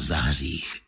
zářích.